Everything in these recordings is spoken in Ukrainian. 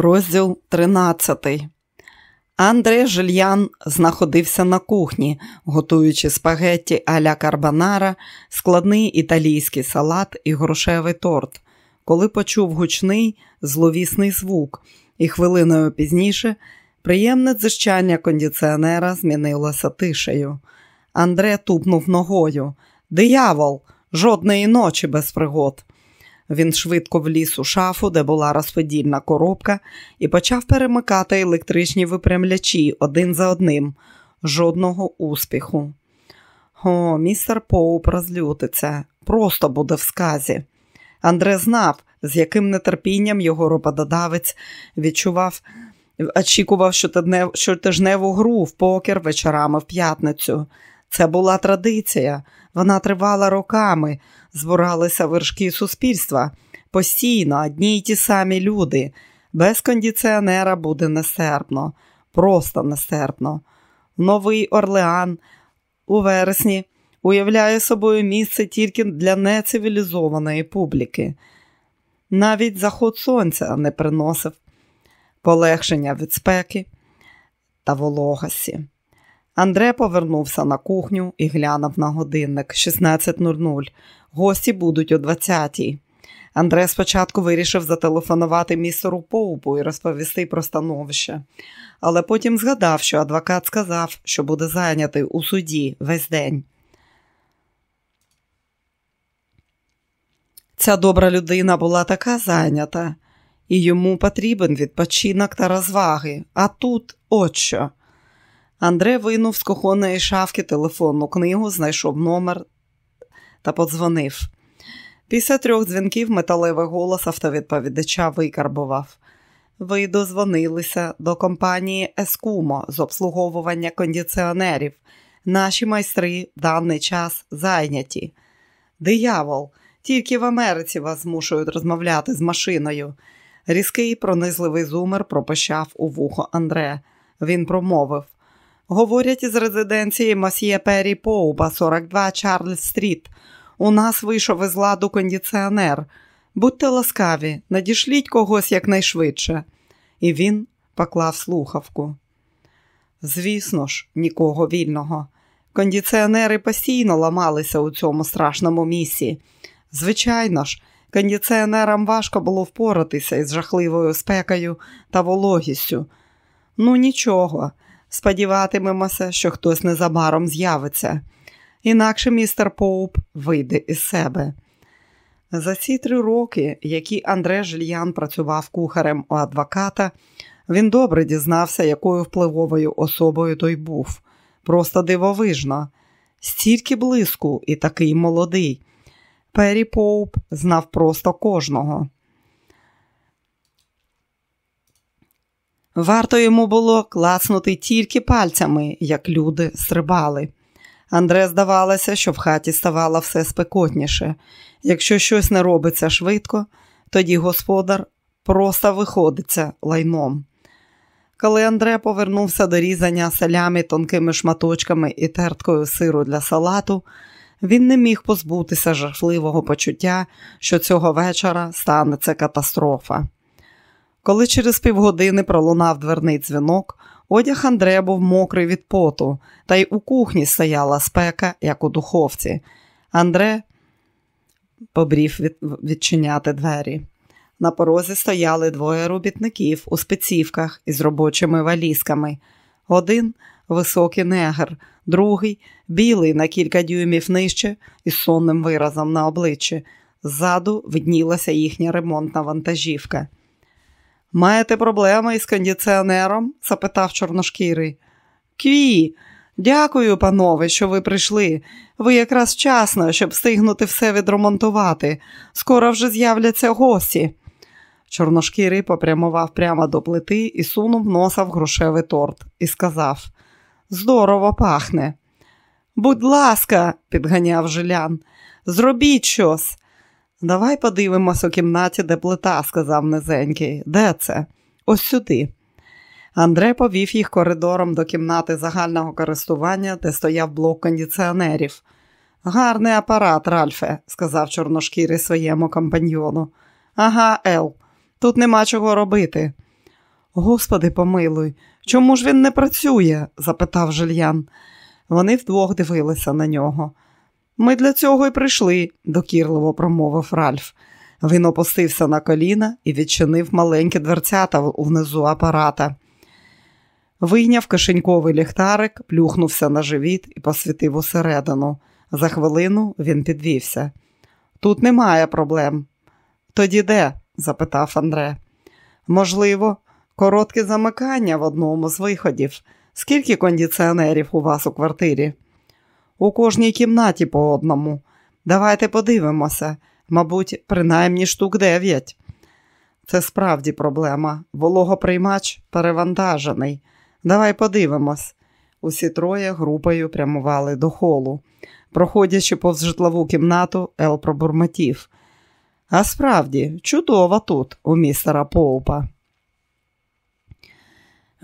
Розділ 13. Андре Жильян знаходився на кухні, готуючи спагетті аля карбонара, складний італійський салат і грошевий торт, коли почув гучний зловісний звук, і хвилиною пізніше приємне дзищання кондиціонера змінилося тишею. Андре тупнув ногою. Диявол! Жодної ночі без пригод. Він швидко вліз у шафу, де була розподільна коробка, і почав перемикати електричні випрямлячі один за одним. Жодного успіху. О, містер Поуп розлютиться, просто буде в сказі. Андре знав, з яким нетерпінням його роботодавець відчував, очікував щотижневу гру в покер вечорами в п'ятницю. Це була традиція, вона тривала роками, збиралися вершки суспільства. Постійно одні й ті самі люди. Без кондиціонера буде нестерпно, просто нестерпно. Новий Орлеан у вересні уявляє собою місце тільки для нецивілізованої публіки. Навіть заход сонця не приносив полегшення від спеки та вологості. Андре повернувся на кухню і глянув на годинник 16.00. Гості будуть о 20-й. Андре спочатку вирішив зателефонувати містеру Поупу і розповісти про становище, але потім згадав, що адвокат сказав, що буде зайнятий у суді весь день. Ця добра людина була така зайнята, і йому потрібен відпочинок та розваги. А тут от що. Андре винув з кухонної шафки телефонну книгу, знайшов номер та подзвонив. Після трьох дзвінків металевий голос автовідповідача викарбував. Ви дозвонилися до компанії Ескумо з обслуговування кондиціонерів. Наші майстри в даний час зайняті. Диявол, тільки в Америці вас змушують розмовляти з машиною. Різкий пронизливий зумер пропищав у вухо Андре. Він промовив Говорять із резиденції Мосьє Пері Поуба, 42 Чарльз Стріт. У нас вийшов із ладу кондиціонер. Будьте ласкаві, надішліть когось якнайшвидше. І він поклав слухавку. Звісно ж, нікого вільного. Кондиціонери постійно ламалися у цьому страшному місці. Звичайно ж, кондиціонерам важко було впоратися із жахливою спекою та вологістю. Ну, нічого. Сподіватимемося, що хтось незабаром з'явиться, інакше містер Поуп вийде із себе. За ці три роки, які Андре Жильян працював кухарем у адвоката, він добре дізнався, якою впливовою особою той був. Просто дивовижно, стільки блиску і такий молодий. Пері Поуп знав просто кожного. Варто йому було клацнути тільки пальцями, як люди стрибали. Андре здавалося, що в хаті ставало все спекотніше. Якщо щось не робиться швидко, тоді господар просто виходиться лайном. Коли Андре повернувся до різання салями тонкими шматочками і терткою сиру для салату, він не міг позбутися жахливого почуття, що цього вечора станеться катастрофа. Коли через півгодини пролунав дверний дзвінок, одяг Андрея був мокрий від поту, та й у кухні стояла спека, як у духовці. Андре побрів від... відчиняти двері. На порозі стояли двоє робітників у спецівках із робочими валізками. Один високий негр, другий білий на кілька дюймів нижче із сонним виразом на обличчі. Ззаду виднілася їхня ремонтна вантажівка. Маєте проблеми із кондиціонером? запитав чорношкірий. Кві, дякую, панове, що ви прийшли. Ви якраз вчасно, щоб встигнути все відремонтувати. Скоро вже з'являться гості. Чорношкірий попрямував прямо до плити і сунув носа в грушевий торт і сказав Здорово пахне. Будь ласка, підганяв жилян, зробіть щось. Давай подивимось у кімнаті, де плита, сказав низенький. Де це? Ось сюди. Андре повів їх коридором до кімнати загального користування, де стояв блок кондиціонерів. Гарний апарат, Ральфе, сказав чорношкірий своєму компаньйону. Ага, Ел, тут нема чого робити. Господи, помилуй, чому ж він не працює? запитав Жильян. Вони вдвох дивилися на нього. Ми для цього й прийшли, докірливо промовив Ральф. Він опустився на коліна і відчинив маленькі дверцята внизу апарата. Вийняв кишеньковий ліхтарик, плюхнувся на живіт і посвітив усередину. За хвилину він підвівся. Тут немає проблем. Тоді де? запитав Андре. Можливо, коротке замикання в одному з виходів. Скільки кондиціонерів у вас у квартирі? У кожній кімнаті по одному. Давайте подивимося. Мабуть, принаймні штук дев'ять. Це справді проблема. Вологоприймач перевантажений. Давай подивимось. Усі троє групою прямували до холу. Проходячи повз житлову кімнату, Ел пробурмотів. А справді, чудово тут, у містера Поупа.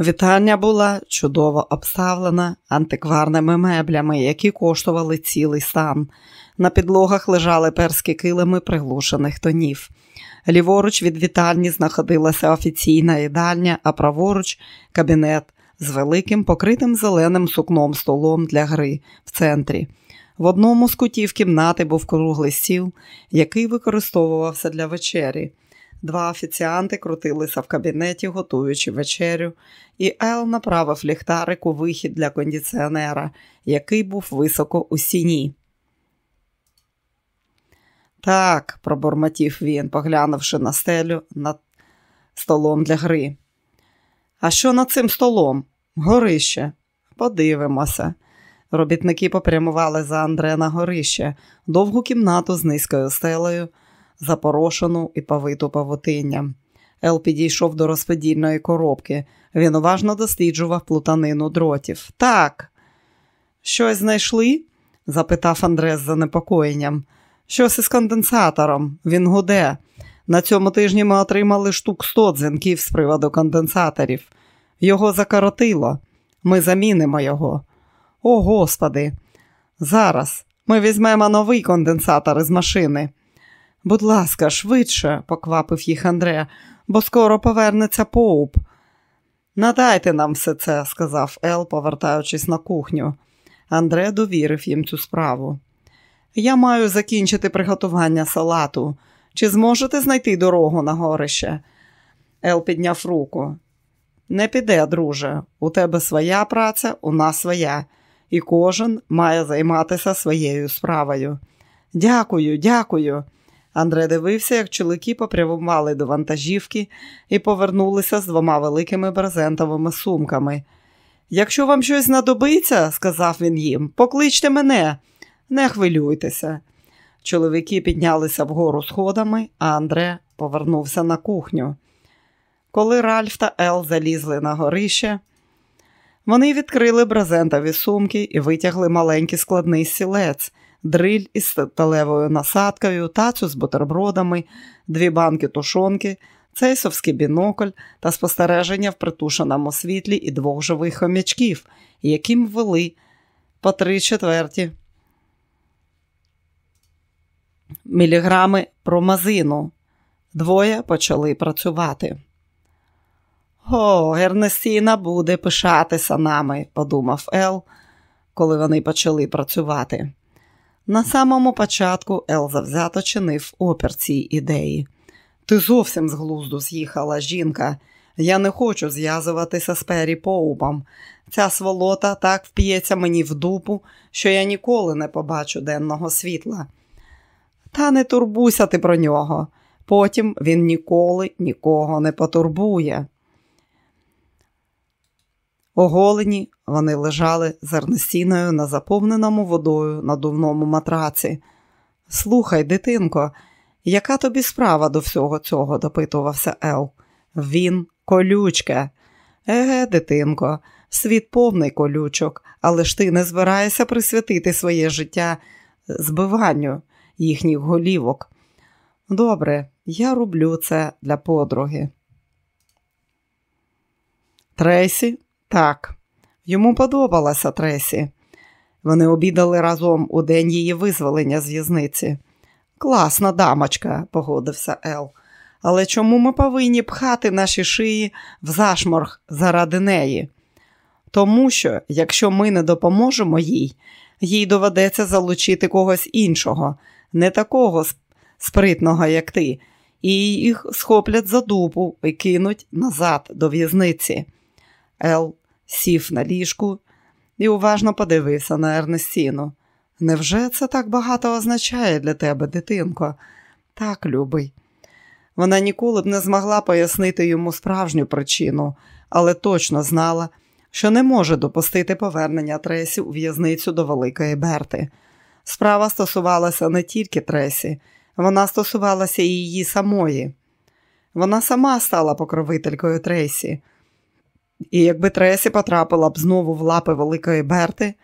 Вітальня була чудово обставлена антикварними меблями, які коштували цілий стан. На підлогах лежали перські килими приглушених тонів. Ліворуч від вітальні знаходилася офіційна їдальня, а праворуч кабінет з великим покритим зеленим сукном столом для гри в центрі. В одному з кутів кімнати був круглий стіл, який використовувався для вечері. Два офіціанти крутилися в кабінеті, готуючи вечерю, і Ел направив ліхтарик у вихід для кондиціонера, який був високо у сіні. Так, пробормотів він, поглянувши на стелю над столом для гри. А що над цим столом? Горище. Подивимося. Робітники попрямували за Андре на горище, довгу кімнату з низькою стелею, запорошену і повиту павутинням. Ел підійшов до розподільної коробки. Він уважно досліджував плутанину дротів. Так. Щось знайшли? запитав Андре з занепокоєнням. Щось із конденсатором. Він гуде. На цьому тижні ми отримали штук сто дзвінків з приводу конденсаторів. Його закоротило. Ми замінимо його. О, Господи! Зараз ми візьмемо новий конденсатор із машини. Будь ласка, швидше, поквапив їх Андре, бо скоро повернеться поуп. Надайте нам все це, сказав Ел, повертаючись на кухню. Андре довірив їм цю справу. Я маю закінчити приготування салату. Чи зможете знайти дорогу на горище? Ел підняв руку. Не піде, друже. У тебе своя праця, у нас своя, і кожен має займатися своєю справою. Дякую, дякую. Андре дивився, як чоловіки попрямували до вантажівки і повернулися з двома великими брезентовими сумками. Якщо вам щось знадобиться, сказав він їм, покличте мене, не хвилюйтеся. Чоловіки піднялися вгору сходами, а Андре повернувся на кухню. Коли Ральф та Ел залізли на горище, вони відкрили брезентові сумки і витягли маленький складний сілець, дриль із сталевою насадкою, тацю з бутербродами, дві банки тушонки, цейсовський бінокль та спостереження в притушеному світлі і двох живих хомячків, яким ввели по три четверті міліграми промазину. Двоє почали працювати. О, Ернестіна буде пишатися нами, подумав Ел, коли вони почали працювати. На самому початку Ел завзято чинив опір цій ідеї. Ти зовсім з глузду з'їхала, жінка. Я не хочу зв'язуватися з Пері Поупом. Ця сволота так вп'ється мені в дупу, що я ніколи не побачу денного світла. Та не турбуйся ти про нього. Потім він ніколи нікого не потурбує. Оголені вони лежали з на заповненому водою надувному матраці. Слухай, дитинко, яка тобі справа до всього цього? допитувався Ел. Він колючке. Еге, дитинко, світ повний колючок, але ж ти не збираєшся присвятити своє життя збиванню їхніх голівок. Добре, я роблю це для подруги. Трейсі так, йому подобалася Тресі. Вони обідали разом у день її визволення з в'язниці. Класна дамочка, погодився Ел. Але чому ми повинні пхати наші шиї в зашморг заради неї? Тому що, якщо ми не допоможемо їй, їй доведеться залучити когось іншого, не такого спритного, як ти, і їх схоплять за дупу і кинуть назад до в'язниці. Ел сів на ліжку і уважно подивився на Ернестіну. Невже це так багато означає для тебе, дитинко? Так, любий. Вона ніколи б не змогла пояснити йому справжню причину, але точно знала, що не може допустити повернення Тресі у в'язницю до Великої Берти. Справа стосувалася не тільки Тресі, вона стосувалася і її самої. Вона сама стала покровителькою Тресі. І якби Тресі потрапила б знову в лапи Великої Берти,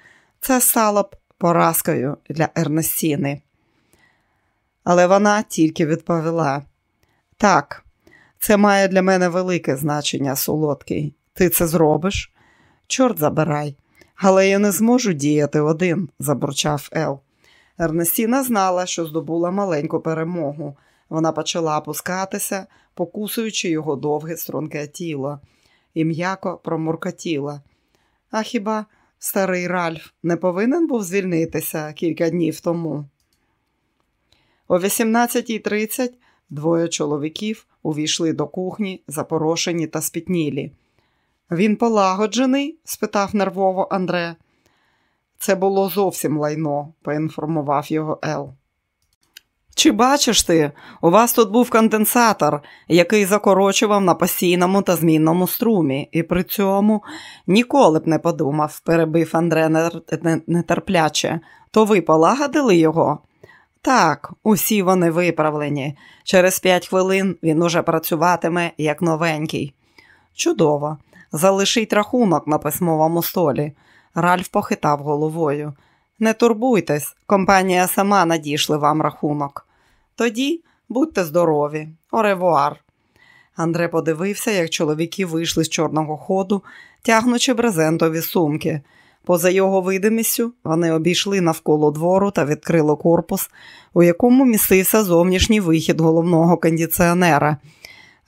це стало б поразкою для Ернестіни. Але вона тільки відповіла: так, це має для мене велике значення, солодкий. Ти це зробиш? Чорт забирай, але я не зможу діяти один, забурчав Ел. Ернестіна знала, що здобула маленьку перемогу. Вона почала опускатися, покусуючи його довге струнке тіло, і м'яко промуркотіла. А хіба старий Ральф не повинен був звільнитися кілька днів тому? О 18.30 двоє чоловіків увійшли до кухні, запорошені та спітнілі. Він полагоджений? спитав нервово Андре. Це було зовсім лайно, поінформував його Ел. Чи бачиш ти, у вас тут був конденсатор, який закорочував на постійному та змінному струмі, і при цьому ніколи б не подумав, перебив Андре нетерпляче. То ви полагодили його? Так, усі вони виправлені. Через п'ять хвилин він уже працюватиме як новенький. Чудово. Залишіть рахунок на письмовому столі. Ральф похитав головою. Не турбуйтесь, компанія сама надійшли вам рахунок. Тоді будьте здорові, оревуар. Андре подивився, як чоловіки вийшли з чорного ходу, тягнучи брезентові сумки. Поза його видимістю, вони обійшли навколо двору та відкрили корпус, у якому містився зовнішній вихід головного кондиціонера.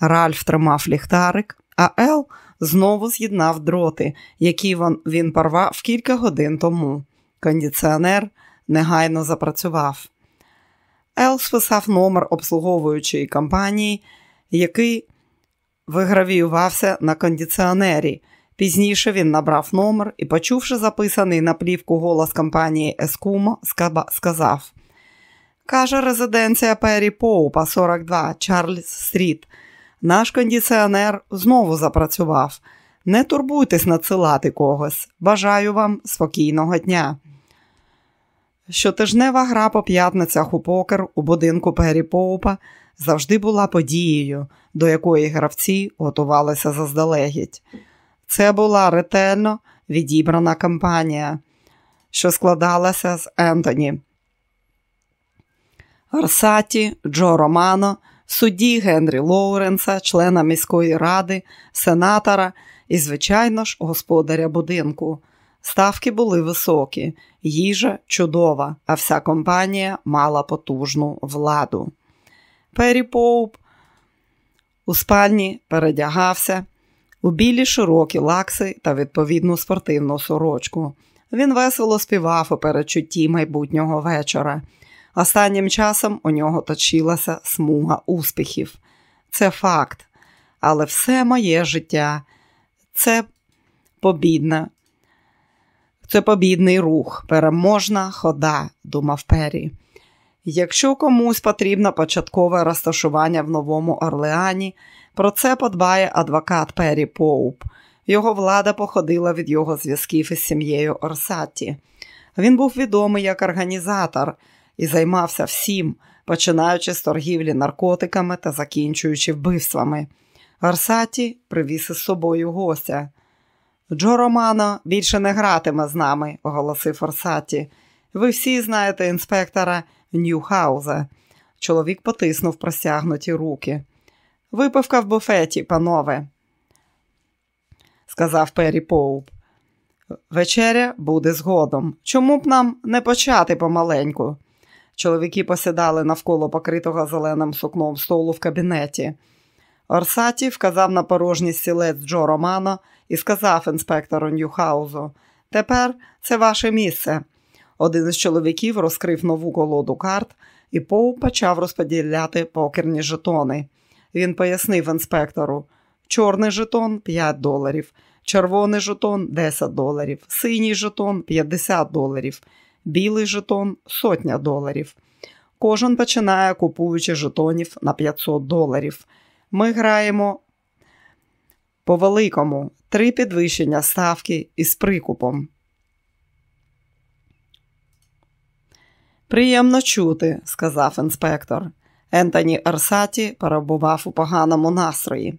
Ральф тримав ліхтарик, а Ел знову з'єднав дроти, які він порвав кілька годин тому. Кондиціонер негайно запрацював. Ел списав номер обслуговуючої компанії, який вигравіювався на кондиціонері. Пізніше він набрав номер і, почувши записаний на плівку голос компанії Ескумо, сказав: Каже, резиденція Пері Поупа, 42, Чарльз Стріт. Наш кондиціонер знову запрацював. Не турбуйтесь надсилати когось. Бажаю вам спокійного дня. Щотижнева гра по п'ятницях у покер у будинку Пері Поупа завжди була подією, до якої гравці готувалися заздалегідь. Це була ретельно відібрана кампанія, що складалася з Ентоні. Арсаті, Джо Романо, судді Генрі Лоуренса, члена міської ради, сенатора і, звичайно ж, господаря будинку. Ставки були високі, їжа чудова, а вся компанія мала потужну владу. Пері Поуп у спальні передягався у білі широкі лакси та відповідну спортивну сорочку. Він весело співав у перечутті майбутнього вечора. Останнім часом у нього точилася смуга успіхів. Це факт. Але все моє життя це побідне. Це побідний рух, переможна хода, думав Пері. Якщо комусь потрібно початкове розташування в Новому Орлеані, про це подбає адвокат Пері Поуп. Його влада походила від його зв'язків із сім'єю Орсатті. Він був відомий як організатор і займався всім, починаючи з торгівлі наркотиками та закінчуючи вбивствами. Арсаті привіз із собою гостя. Джо Романо більше не гратиме з нами, оголосив Арсаті. Ви всі знаєте інспектора Ньюхауза. Чоловік потиснув простягнуті руки. Випивка в буфеті, панове, сказав Пері Поуп. Вечеря буде згодом. Чому б нам не почати помаленьку? Чоловіки посідали навколо покритого зеленим сукном столу в кабінеті. Орсаті вказав на порожній стілець Джо Романо і сказав інспектору Ньюхаузу: Тепер це ваше місце. Один із чоловіків розкрив нову колоду карт, і Поу почав розподіляти покерні жетони. Він пояснив інспектору: чорний жетон 5 доларів, червоний жетон 10 доларів, синій жетон 50 доларів, білий жетон сотня доларів. Кожен починає купуючи жетонів на 500 доларів. Ми граємо по великому три підвищення ставки із прикупом. Приємно чути, сказав інспектор. Ентоні Арсаті перебував у поганому настрої.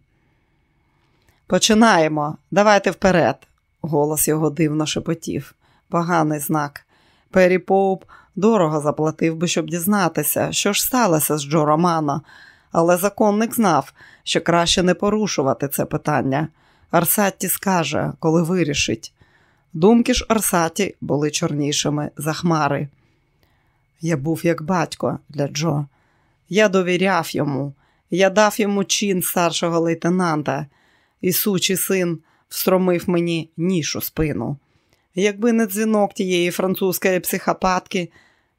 Починаємо. Давайте вперед. Голос його дивно шепотів. Поганий знак. Пері Поуп дорого заплатив би, щоб дізнатися, що ж сталося з Джо Романо, але законник знав, що краще не порушувати це питання. Арсатті скаже, коли вирішить. Думки ж Арсаті були чорнішими за хмари. Я був як батько для Джо. Я довіряв йому, я дав йому чин старшого лейтенанта, і сучий син встромив мені ніж у спину. Якби не дзвінок тієї французької психопатки,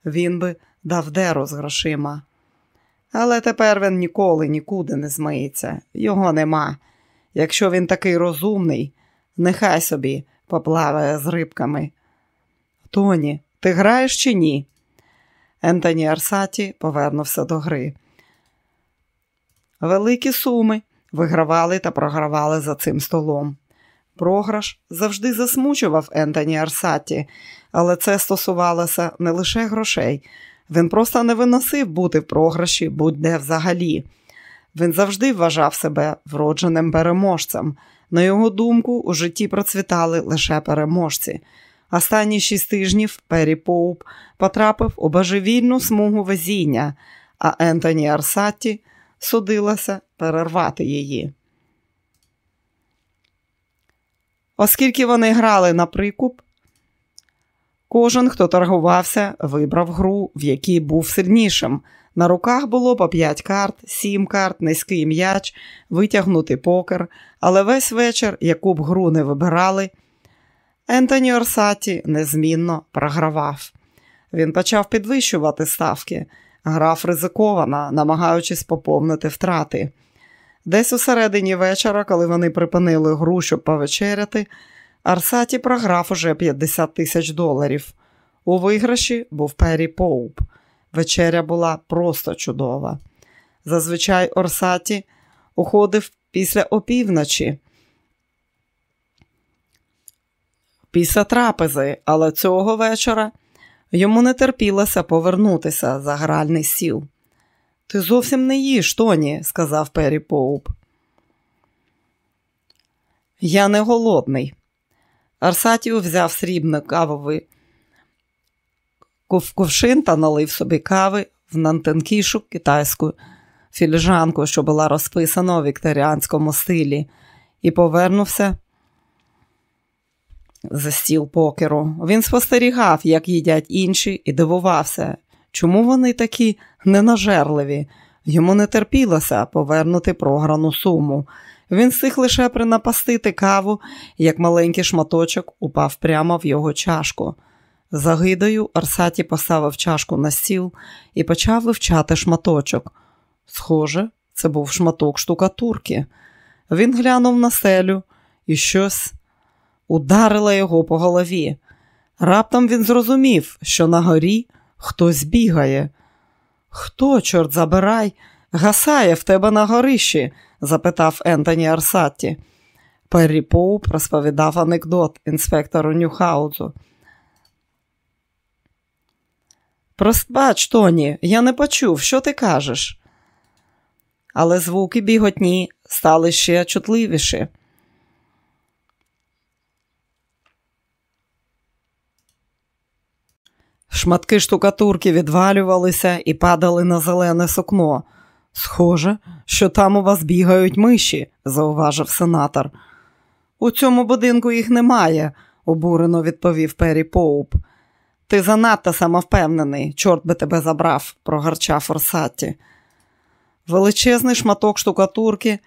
він би дав деру з грошима. Але тепер він ніколи нікуди не змиється, його нема. Якщо він такий розумний, нехай собі поплаває з рибками. Тоні, ти граєш чи ні? Ентоні Арсаті повернувся до гри. Великі суми вигравали та програвали за цим столом. Програш завжди засмучував Ентоні Арсаті, але це стосувалося не лише грошей. Він просто не виносив бути в програші будь-де взагалі. Він завжди вважав себе вродженим переможцем. На його думку, у житті процвітали лише переможці. Останні шість тижнів Пері Поуп потрапив у божевільну смугу везіння, а Ентоні Арсатті судилося перервати її. Оскільки вони грали на прикуп, кожен, хто торгувався, вибрав гру, в якій був сильнішим. На руках було по 5 карт, 7 карт, низький м'яч, витягнутий покер, але весь вечір, яку б гру не вибирали, Ентоні Орсаті незмінно програвав. Він почав підвищувати ставки, грав ризиковано, намагаючись поповнити втрати. Десь у середині вечора, коли вони припинили гру, щоб повечеряти, Арсаті програв уже 50 тисяч доларів. У виграші був Пері Поуп. Вечеря була просто чудова. Зазвичай Орсаті уходив після опівночі, після трапези, але цього вечора йому не терпілося повернутися за гральний сіл. Ти зовсім не їш, Тоні, сказав Пері Поуп. Я не голодний. Арсатію взяв срібний кавовий ковшин та налив собі кави в нантенкішу китайську філіжанку, що була розписана у вікторіанському стилі, і повернувся за стіл покеру. Він спостерігав, як їдять інші, і дивувався, чому вони такі ненажерливі. Йому не терпілося повернути програну суму. Він встиг лише принапастити каву, як маленький шматочок упав прямо в його чашку. За гидою Арсаті поставив чашку на стіл і почав вивчати шматочок. Схоже, це був шматок штукатурки. Він глянув на селю і щось ударило його по голові. Раптом він зрозумів, що на горі хтось бігає. Хто, чорт забирай, гасає в тебе на горищі? запитав Ентоні Арсатті. Перрі Поуп розповідав анекдот інспектору Нюхаузу. Простбач, Тоні, я не почув, що ти кажеш. Але звуки біготні стали ще чутливіші. Шматки штукатурки відвалювалися і падали на зелене сукно. Схоже, що там у вас бігають миші, зауважив сенатор. У цьому будинку їх немає, обурено відповів Пері Поуп. Ти занадто самовпевнений, чорт би тебе забрав, прогарчав Форсатті. Величезний шматок штукатурки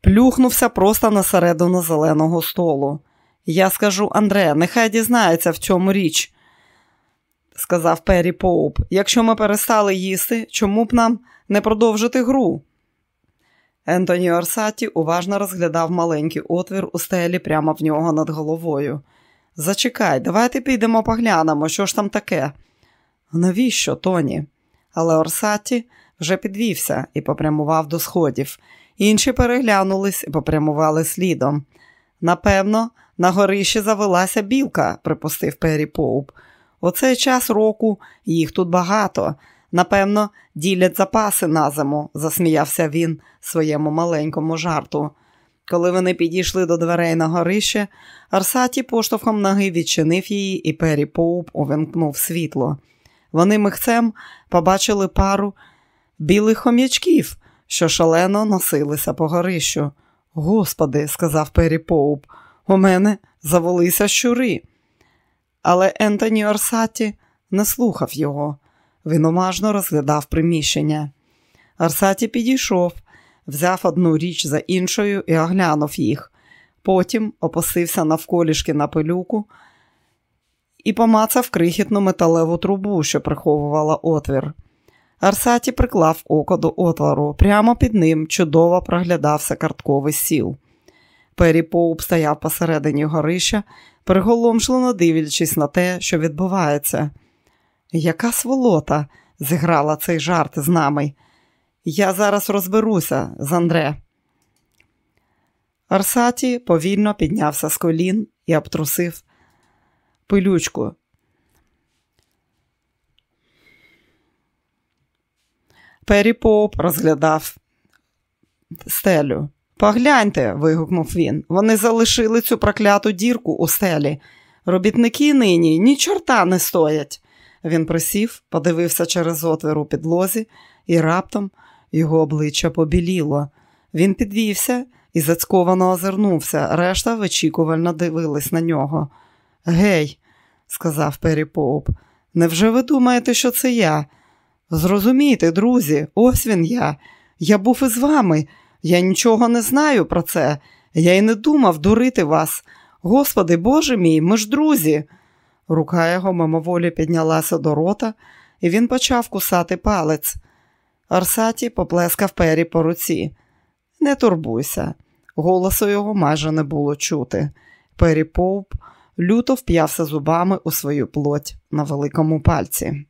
плюхнувся просто на середину зеленого столу. Я скажу Андре, нехай дізнається, в чому річ, сказав Пері Поуп. Якщо ми перестали їсти, чому б нам не продовжити гру? Ентоні Орсаті уважно розглядав маленький отвір у стелі прямо в нього над головою. Зачекай, давайте підемо поглянемо, що ж там таке. Навіщо, Тоні? Але Орсаті вже підвівся і попрямував до сходів. Інші переглянулись і попрямували слідом. Напевно, на горищі завелася білка, припустив Пері Поуп. У цей час року їх тут багато. Напевно, ділять запаси на зиму, засміявся він своєму маленькому жарту. Коли вони підійшли до дверей на горище, Арсаті поштовхом ноги відчинив її, і Пері Поуп увімкнув світло. Вони михцем побачили пару білих хом'ячків, що шалено носилися по горищу. Господи, сказав Пері Поуп, у мене завелися щури. Але Ентоні Арсаті не слухав його. Він уважно розглядав приміщення. Арсаті підійшов, взяв одну річ за іншою і оглянув їх. Потім опустився навколішки на пилюку і помацав крихітну металеву трубу, що приховувала отвір. Арсаті приклав око до отвору. Прямо під ним чудово проглядався картковий сіл. Пері Поуп стояв посередині горища, приголомшлено дивлячись на те, що відбувається. Яка сволота зіграла цей жарт з нами. Я зараз розберуся з Андре. Арсаті повільно піднявся з колін і обтрусив пилючку. Пері Поп розглядав стелю. Погляньте, вигукнув він. Вони залишили цю прокляту дірку у стелі. Робітники нині ні чорта не стоять. Він присів, подивився через отвір у підлозі, і раптом його обличчя побіліло. Він підвівся і зацьковано озирнувся. Решта вичікувально дивились на нього. Гей, сказав Пері Поуп, невже ви думаєте, що це я? Зрозумійте, друзі, ось він я. Я був із вами. Я нічого не знаю про це. Я й не думав дурити вас. Господи, Боже мій, ми ж друзі. Рука його мимоволі піднялася до рота, і він почав кусати палець. Арсаті поплескав пері по руці. Не турбуйся, голосу його майже не було чути. Пері Поуп люто вп'явся зубами у свою плоть на великому пальці.